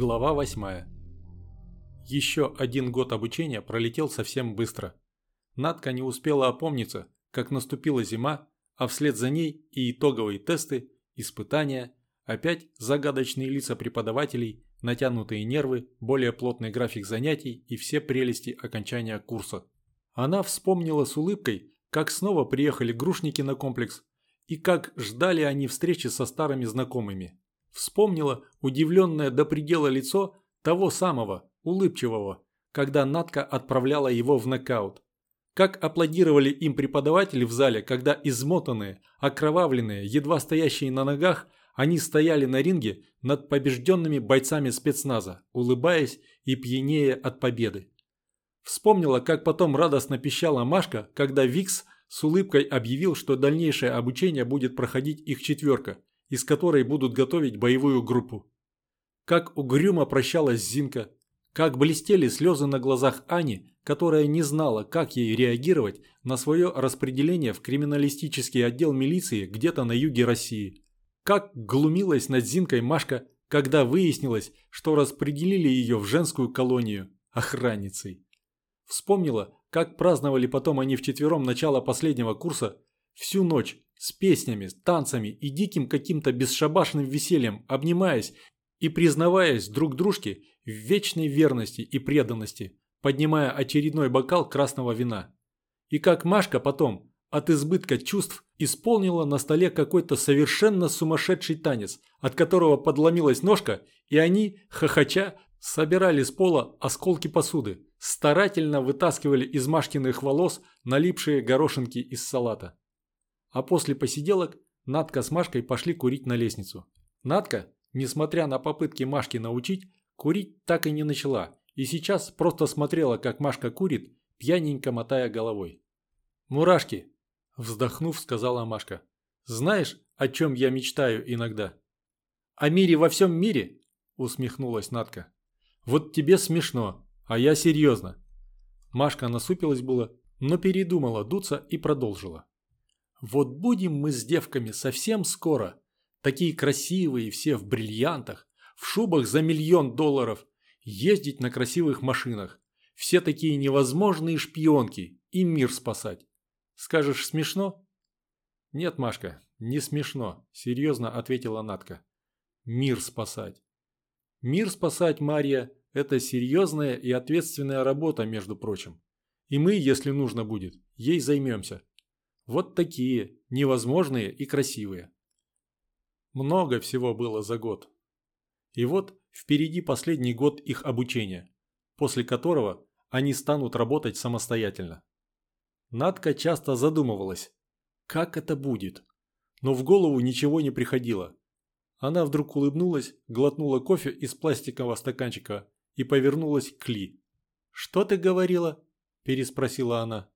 Глава 8. Еще один год обучения пролетел совсем быстро. Надка не успела опомниться, как наступила зима, а вслед за ней и итоговые тесты, испытания, опять загадочные лица преподавателей, натянутые нервы, более плотный график занятий и все прелести окончания курса. Она вспомнила с улыбкой, как снова приехали грушники на комплекс и как ждали они встречи со старыми знакомыми. Вспомнила удивленное до предела лицо того самого, улыбчивого, когда Натка отправляла его в нокаут. Как аплодировали им преподаватели в зале, когда измотанные, окровавленные, едва стоящие на ногах, они стояли на ринге над побежденными бойцами спецназа, улыбаясь и пьянее от победы. Вспомнила, как потом радостно пищала Машка, когда Викс с улыбкой объявил, что дальнейшее обучение будет проходить их четверка – из которой будут готовить боевую группу. Как угрюмо прощалась Зинка, как блестели слезы на глазах Ани, которая не знала, как ей реагировать на свое распределение в криминалистический отдел милиции где-то на юге России. Как глумилась над Зинкой Машка, когда выяснилось, что распределили ее в женскую колонию охранницей. Вспомнила, как праздновали потом они вчетвером начало последнего курса, всю ночь, с песнями, с танцами и диким каким-то бесшабашным весельем, обнимаясь и признаваясь друг дружке в вечной верности и преданности, поднимая очередной бокал красного вина. И как Машка потом, от избытка чувств, исполнила на столе какой-то совершенно сумасшедший танец, от которого подломилась ножка, и они, хохоча, собирали с пола осколки посуды, старательно вытаскивали из Машкиных волос налипшие горошинки из салата. А после посиделок Надка с Машкой пошли курить на лестницу. Надка, несмотря на попытки Машки научить, курить так и не начала, и сейчас просто смотрела, как Машка курит, пьяненько мотая головой. «Мурашки!» – вздохнув, сказала Машка. «Знаешь, о чем я мечтаю иногда?» «О мире во всем мире?» – усмехнулась Надка. «Вот тебе смешно, а я серьезно». Машка насупилась было, но передумала дуться и продолжила. Вот будем мы с девками совсем скоро. Такие красивые все в бриллиантах, в шубах за миллион долларов, ездить на красивых машинах. Все такие невозможные шпионки и мир спасать. Скажешь, смешно? Нет, Машка, не смешно, серьезно ответила Натка. Мир спасать. Мир спасать, Мария, это серьезная и ответственная работа, между прочим. И мы, если нужно будет, ей займемся. Вот такие, невозможные и красивые. Много всего было за год. И вот впереди последний год их обучения, после которого они станут работать самостоятельно. Надка часто задумывалась, как это будет, но в голову ничего не приходило. Она вдруг улыбнулась, глотнула кофе из пластикового стаканчика и повернулась к Ли. «Что ты говорила?» – переспросила она.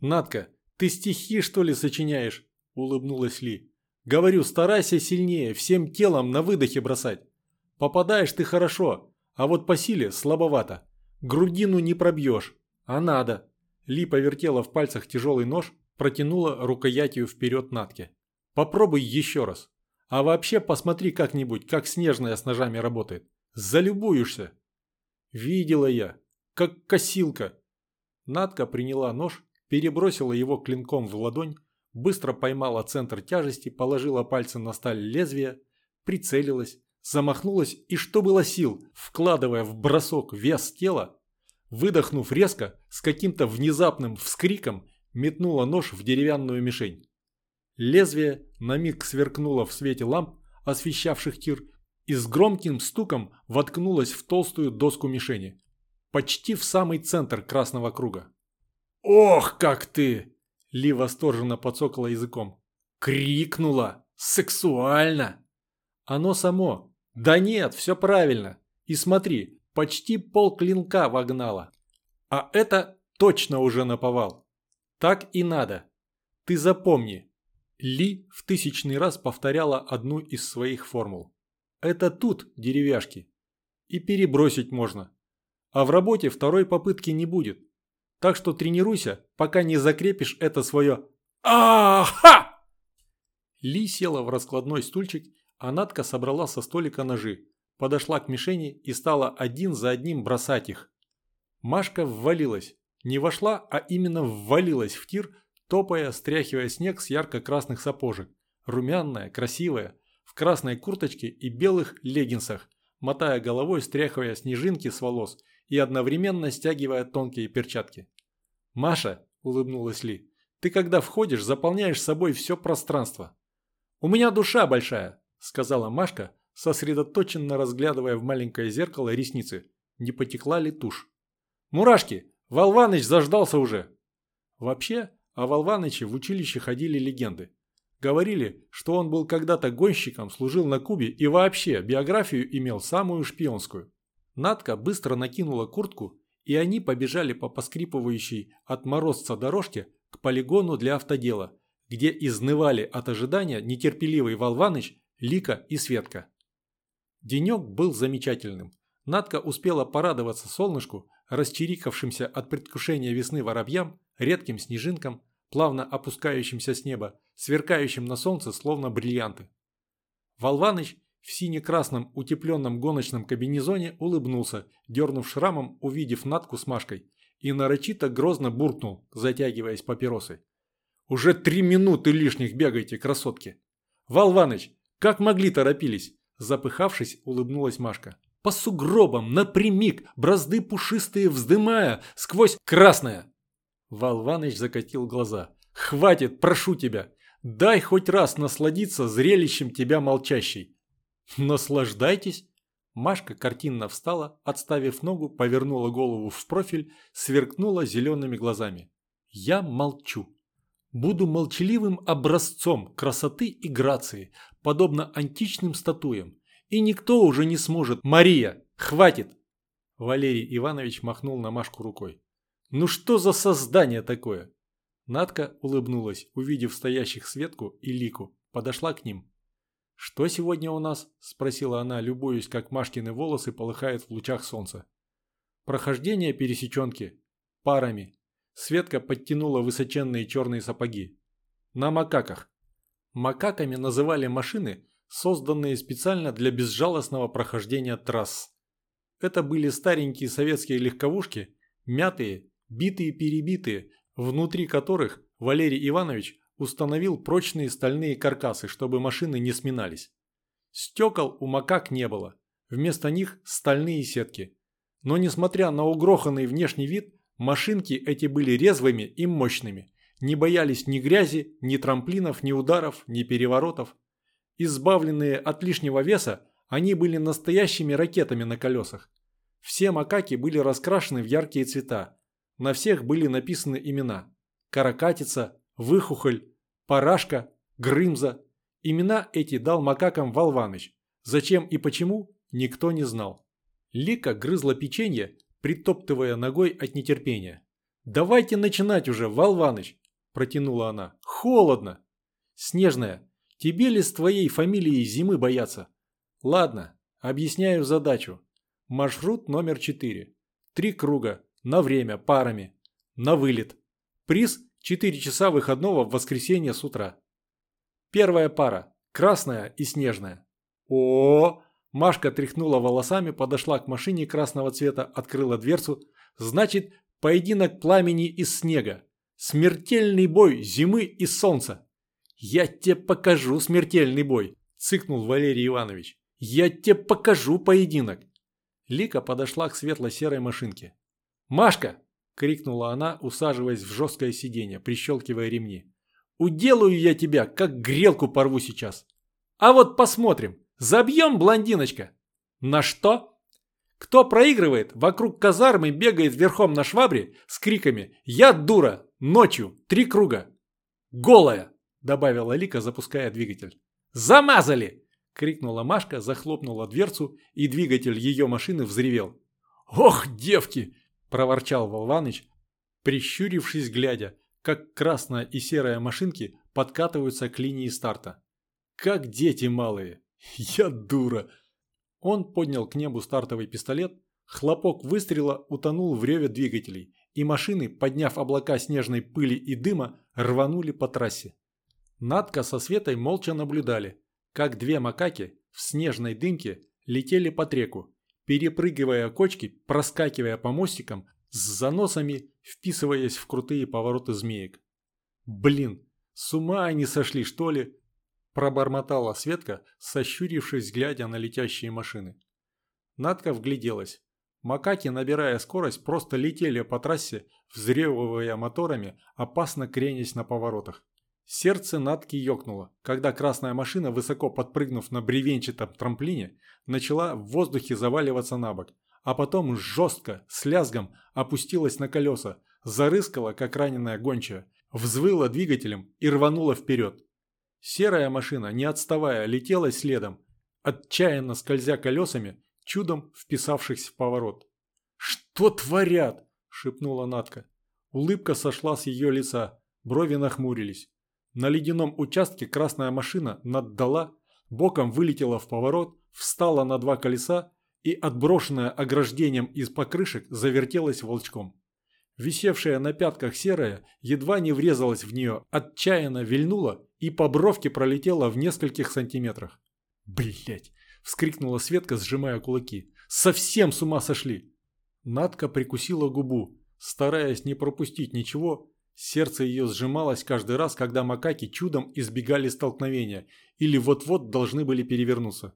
«Надка, «Ты стихи, что ли, сочиняешь?» – улыбнулась Ли. «Говорю, старайся сильнее, всем телом на выдохе бросать. Попадаешь ты хорошо, а вот по силе слабовато. Грудину не пробьешь, а надо». Ли повертела в пальцах тяжелый нож, протянула рукоятью вперед Натке. «Попробуй еще раз. А вообще посмотри как-нибудь, как снежная с ножами работает. Залюбуешься». «Видела я. Как косилка». Натка приняла нож перебросила его клинком в ладонь, быстро поймала центр тяжести, положила пальцы на сталь лезвия, прицелилась, замахнулась и, что было сил, вкладывая в бросок вес тела, выдохнув резко, с каким-то внезапным вскриком, метнула нож в деревянную мишень. Лезвие на миг сверкнуло в свете ламп, освещавших тир, и с громким стуком воткнулось в толстую доску мишени, почти в самый центр красного круга. «Ох, как ты!» Ли восторженно подсокала языком. «Крикнула! Сексуально!» «Оно само!» «Да нет, все правильно! И смотри, почти пол клинка вогнала. А это точно уже наповал. Так и надо. Ты запомни». Ли в тысячный раз повторяла одну из своих формул. «Это тут деревяшки. И перебросить можно. А в работе второй попытки не будет. Так что тренируйся, пока не закрепишь это свое «А-ха!». Ли села в раскладной стульчик, а Натка собрала со столика ножи, подошла к мишени и стала один за одним бросать их. Машка ввалилась. Не вошла, а именно ввалилась в тир, топая, стряхивая снег с ярко-красных сапожек. Румяная, красивая, в красной курточке и белых леггинсах, мотая головой, стряхивая снежинки с волос и одновременно стягивая тонкие перчатки. «Маша», – улыбнулась Ли, – «ты когда входишь, заполняешь собой все пространство». «У меня душа большая», – сказала Машка, сосредоточенно разглядывая в маленькое зеркало ресницы. Не потекла ли тушь? «Мурашки! Волваныч заждался уже!» Вообще, о Волваныче в училище ходили легенды. Говорили, что он был когда-то гонщиком, служил на Кубе и вообще биографию имел самую шпионскую. Надка быстро накинула куртку, и они побежали по поскрипывающей от морозца дорожке к полигону для автодела, где изнывали от ожидания нетерпеливый Волваныч, Лика и Светка. Денек был замечательным. Надка успела порадоваться солнышку, расчирикавшимся от предвкушения весны воробьям, редким снежинкам, плавно опускающимся с неба, сверкающим на солнце, словно бриллианты. Волваныч в сине-красном утепленном гоночном кабинезоне улыбнулся, дернув шрамом, увидев Натку с Машкой, и нарочито грозно буркнул, затягиваясь папиросой. «Уже три минуты лишних бегаете, красотки!» «Волваныч, как могли торопились?» Запыхавшись, улыбнулась Машка. «По сугробам, напрямик, бразды пушистые вздымая, сквозь красное!» Волваныч закатил глаза. «Хватит, прошу тебя! Дай хоть раз насладиться зрелищем тебя молчащей!» «Наслаждайтесь!» Машка картинно встала, отставив ногу, повернула голову в профиль, сверкнула зелеными глазами. «Я молчу. Буду молчаливым образцом красоты и грации, подобно античным статуям. И никто уже не сможет. Мария, хватит!» Валерий Иванович махнул на Машку рукой. «Ну что за создание такое?» Надка улыбнулась, увидев стоящих Светку и Лику, подошла к ним. «Что сегодня у нас?» – спросила она, любуясь, как Машкины волосы полыхают в лучах солнца. «Прохождение пересеченки. Парами. Светка подтянула высоченные черные сапоги. На макаках. Макаками называли машины, созданные специально для безжалостного прохождения трасс. Это были старенькие советские легковушки, мятые, битые-перебитые, внутри которых Валерий Иванович установил прочные стальные каркасы, чтобы машины не сминались. Стекол у макак не было, вместо них стальные сетки. Но несмотря на угроханный внешний вид, машинки эти были резвыми и мощными, не боялись ни грязи, ни трамплинов, ни ударов, ни переворотов. Избавленные от лишнего веса, они были настоящими ракетами на колесах. Все макаки были раскрашены в яркие цвета. На всех были написаны имена. Каракатица, Выхухоль, Парашка, Грымза. Имена эти дал макакам Волваныч. Зачем и почему, никто не знал. Лика грызла печенье, притоптывая ногой от нетерпения. «Давайте начинать уже, Волваныч!» – протянула она. «Холодно!» «Снежная, тебе ли с твоей фамилией зимы бояться?» «Ладно, объясняю задачу. Маршрут номер четыре. Три круга, на время, парами. На вылет. Приз – 4 часа выходного в воскресенье с утра. Первая пара. Красная и снежная. О, -о, -о Машка тряхнула волосами, подошла к машине красного цвета, открыла дверцу. Значит, поединок пламени из снега. Смертельный бой зимы и солнца. Я тебе покажу смертельный бой, цыкнул Валерий Иванович. Я тебе покажу поединок. Лика подошла к светло-серой машинке. «Машка!» – крикнула она, усаживаясь в жесткое сиденье, прищелкивая ремни. «Уделаю я тебя, как грелку порву сейчас. А вот посмотрим, забьем, блондиночка?» «На что?» «Кто проигрывает, вокруг казармы бегает верхом на швабре с криками «Я дура! Ночью! Три круга!» «Голая!» – добавила Лика, запуская двигатель. «Замазали!» – крикнула Машка, захлопнула дверцу, и двигатель ее машины взревел. «Ох, девки! Проворчал Волваныч, прищурившись глядя, как красная и серая машинки подкатываются к линии старта. Как дети малые. Я дура. Он поднял к небу стартовый пистолет, хлопок выстрела утонул в реве двигателей, и машины, подняв облака снежной пыли и дыма, рванули по трассе. Надка со Светой молча наблюдали, как две макаки в снежной дымке летели по треку, перепрыгивая кочки, проскакивая по мостикам, с заносами, вписываясь в крутые повороты змеек. «Блин, с ума они сошли, что ли?» – пробормотала Светка, сощурившись, глядя на летящие машины. Надка вгляделась. Макаки, набирая скорость, просто летели по трассе, взрёвывая моторами, опасно кренясь на поворотах. Сердце Натки ёкнуло, когда красная машина, высоко подпрыгнув на бревенчатом трамплине, начала в воздухе заваливаться на бок, а потом жестко, с лязгом, опустилась на колеса, зарыскала, как раненая гончая, взвыла двигателем и рванула вперед. Серая машина, не отставая, летела следом, отчаянно скользя колесами, чудом вписавшись в поворот. «Что творят?» – шепнула Натка. Улыбка сошла с ее лица, брови нахмурились. На ледяном участке красная машина наддала, боком вылетела в поворот, встала на два колеса и, отброшенная ограждением из покрышек, завертелась волчком. Висевшая на пятках серая едва не врезалась в нее, отчаянно вильнула и по бровке пролетела в нескольких сантиметрах. Блять! вскрикнула Светка, сжимая кулаки. «Совсем с ума сошли!» Надка прикусила губу, стараясь не пропустить ничего. Сердце ее сжималось каждый раз, когда макаки чудом избегали столкновения или вот-вот должны были перевернуться.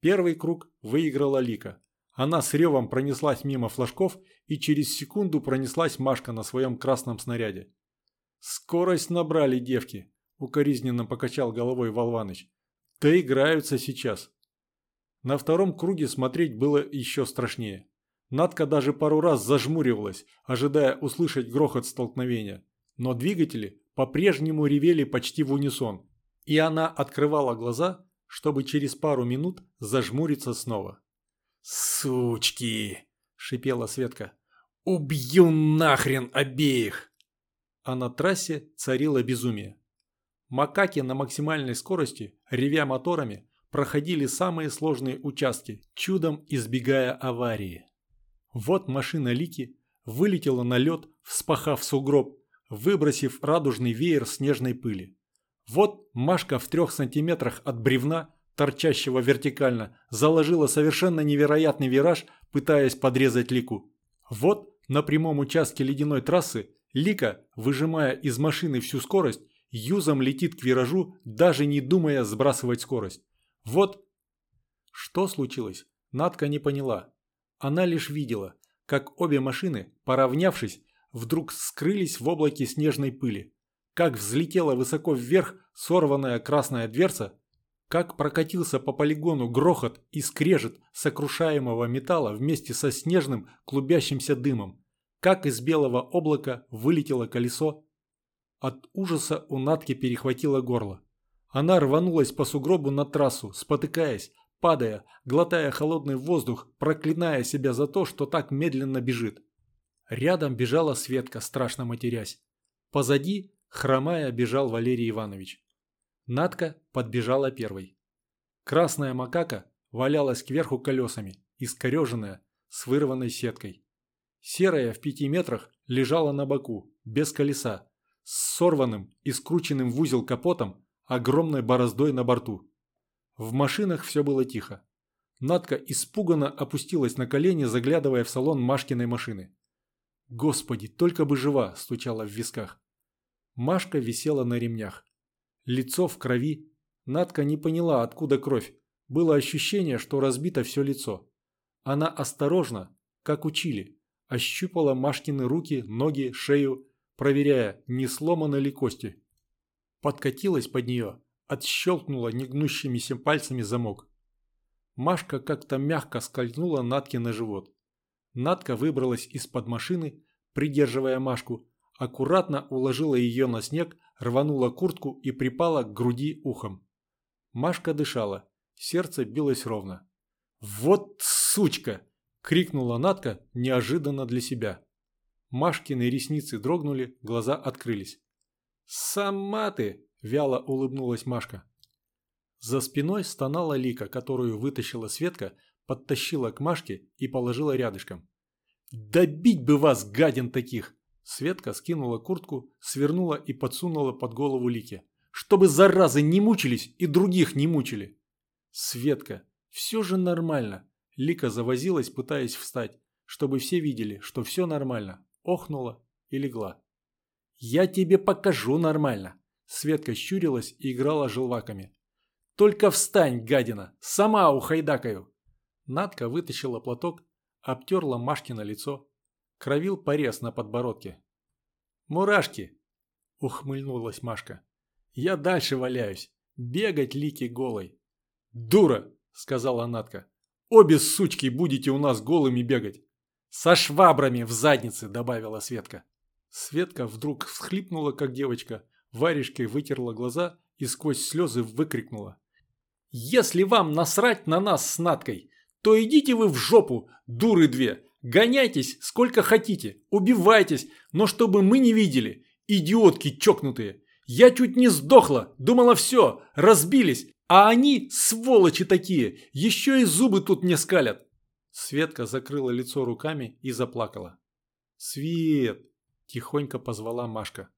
Первый круг выиграла Лика. Она с ревом пронеслась мимо флажков и через секунду пронеслась Машка на своем красном снаряде. «Скорость набрали девки», – укоризненно покачал головой Волваныч. «Да играются сейчас». На втором круге смотреть было еще страшнее. Надка даже пару раз зажмуривалась, ожидая услышать грохот столкновения. Но двигатели по-прежнему ревели почти в унисон, и она открывала глаза, чтобы через пару минут зажмуриться снова. «Сучки!» – шипела Светка. «Убью нахрен обеих!» А на трассе царило безумие. Макаки на максимальной скорости, ревя моторами, проходили самые сложные участки, чудом избегая аварии. Вот машина Лики вылетела на лед, вспахав сугроб, выбросив радужный веер снежной пыли. Вот Машка в трех сантиметрах от бревна, торчащего вертикально, заложила совершенно невероятный вираж, пытаясь подрезать Лику. Вот на прямом участке ледяной трассы Лика, выжимая из машины всю скорость, юзом летит к виражу, даже не думая сбрасывать скорость. Вот что случилось, Надка не поняла. Она лишь видела, как обе машины, поравнявшись, вдруг скрылись в облаке снежной пыли, как взлетела высоко вверх сорванная красная дверца, как прокатился по полигону грохот и скрежет сокрушаемого металла вместе со снежным клубящимся дымом, как из белого облака вылетело колесо. От ужаса у Натки перехватило горло. Она рванулась по сугробу на трассу, спотыкаясь, падая, глотая холодный воздух, проклиная себя за то, что так медленно бежит. Рядом бежала Светка, страшно матерясь. Позади, хромая, бежал Валерий Иванович. Надка подбежала первой. Красная макака валялась кверху колесами, искореженная, с вырванной сеткой. Серая в пяти метрах лежала на боку, без колеса, с сорванным и скрученным в узел капотом, огромной бороздой на борту. В машинах все было тихо. Надка испуганно опустилась на колени, заглядывая в салон Машкиной машины. «Господи, только бы жива!» – стучала в висках. Машка висела на ремнях. Лицо в крови. Надка не поняла, откуда кровь. Было ощущение, что разбито все лицо. Она осторожно, как учили, ощупала Машкины руки, ноги, шею, проверяя, не сломаны ли кости подкатилась под нее, отщелкнула негнущимися пальцами замок. Машка как-то мягко скользнула Натке на живот. Натка выбралась из-под машины, придерживая Машку, аккуратно уложила ее на снег, рванула куртку и припала к груди ухом. Машка дышала, сердце билось ровно. «Вот сучка!» – крикнула Натка неожиданно для себя. Машкины ресницы дрогнули, глаза открылись. «Сама ты!» – вяло улыбнулась Машка. За спиной стонала Лика, которую вытащила Светка, подтащила к Машке и положила рядышком. «Добить бы вас, гадин таких!» Светка скинула куртку, свернула и подсунула под голову Лике. «Чтобы заразы не мучились и других не мучили!» «Светка, Все же нормально. Лика завозилась, пытаясь встать, чтобы все видели, что все нормально. Охнула и легла. «Я тебе покажу нормально!» Светка щурилась и играла желваками. «Только встань, гадина! Сама ухайдакаю!» Надка вытащила платок, обтерла Машкино лицо. Кровил порез на подбородке. «Мурашки!» – ухмыльнулась Машка. «Я дальше валяюсь. Бегать лики голой». «Дура!» – сказала Натка. «Обе сучки будете у нас голыми бегать». «Со швабрами в заднице!» – добавила Светка. Светка вдруг всхлипнула, как девочка, варежкой вытерла глаза и сквозь слезы выкрикнула. «Если вам насрать на нас с Наткой, то идите вы в жопу, дуры две! Гоняйтесь сколько хотите, убивайтесь, но чтобы мы не видели, идиотки чокнутые! Я чуть не сдохла, думала все, разбились, а они, сволочи такие, еще и зубы тут не скалят!» Светка закрыла лицо руками и заплакала. «Свет!» – тихонько позвала Машка.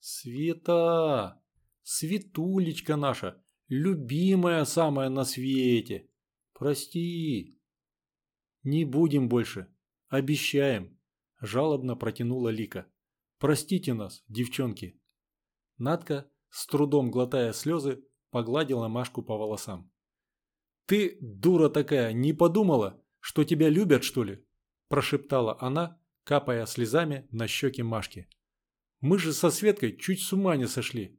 «Света! Светулечка наша! Любимая самая на свете! Прости!» «Не будем больше! Обещаем!» – жалобно протянула Лика. «Простите нас, девчонки!» Надка, с трудом глотая слезы, погладила Машку по волосам. «Ты, дура такая, не подумала, что тебя любят, что ли?» – прошептала она, капая слезами на щеки Машки. Мы же со Светкой чуть с ума не сошли.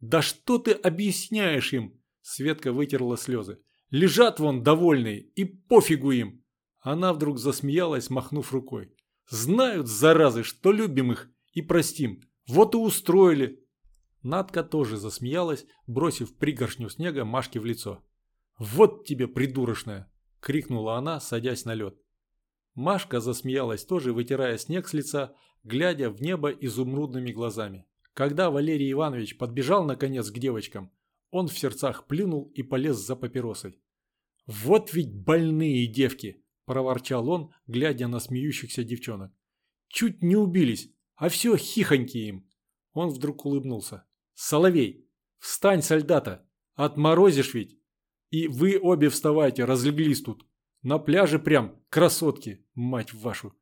Да что ты объясняешь им? Светка вытерла слезы. Лежат вон довольные и пофигу им. Она вдруг засмеялась, махнув рукой. Знают, заразы, что любим их и простим. Вот и устроили. Надка тоже засмеялась, бросив пригоршню снега Машке в лицо. «Вот тебе, придурочная!» – крикнула она, садясь на лед. Машка засмеялась тоже, вытирая снег с лица, глядя в небо изумрудными глазами. Когда Валерий Иванович подбежал наконец к девочкам, он в сердцах плюнул и полез за папиросой. «Вот ведь больные девки!» – проворчал он, глядя на смеющихся девчонок. «Чуть не убились, а все хихоньки им!» Он вдруг улыбнулся. «Соловей, встань, солдата! Отморозишь ведь! И вы обе вставайте, разлеглись тут! На пляже прям красотки, мать вашу!»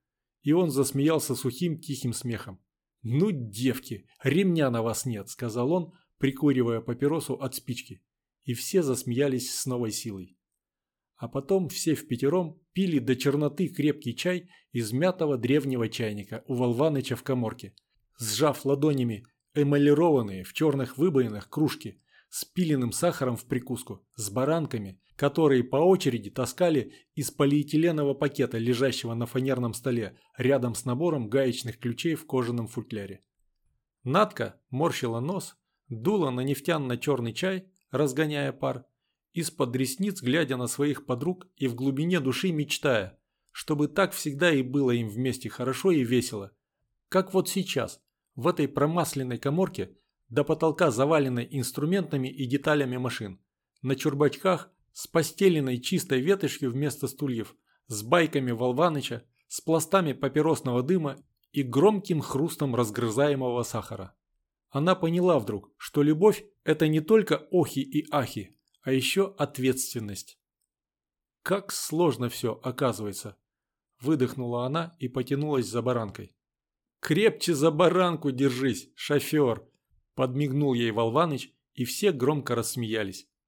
И он засмеялся сухим тихим смехом. «Ну, девки, ремня на вас нет», – сказал он, прикуривая папиросу от спички. И все засмеялись с новой силой. А потом все в пятером пили до черноты крепкий чай из мятого древнего чайника у Волваныча в коморке, сжав ладонями эмалированные в черных выбоинах кружки с пиленным сахаром в прикуску, с баранками, которые по очереди таскали из полиэтиленового пакета, лежащего на фанерном столе, рядом с набором гаечных ключей в кожаном футляре. Надка морщила нос, дула на нефтяно-черный чай, разгоняя пар, из-под ресниц глядя на своих подруг и в глубине души мечтая, чтобы так всегда и было им вместе хорошо и весело. Как вот сейчас, в этой промасленной коморке, до потолка заваленной инструментами и деталями машин. На чурбачках с постеленной чистой ветошью вместо стульев, с байками Волваныча, с пластами папиросного дыма и громким хрустом разгрызаемого сахара. Она поняла вдруг, что любовь – это не только охи и ахи, а еще ответственность. Как сложно все оказывается. Выдохнула она и потянулась за баранкой. «Крепче за баранку держись, шофер!» Подмигнул ей Волваныч, и все громко рассмеялись.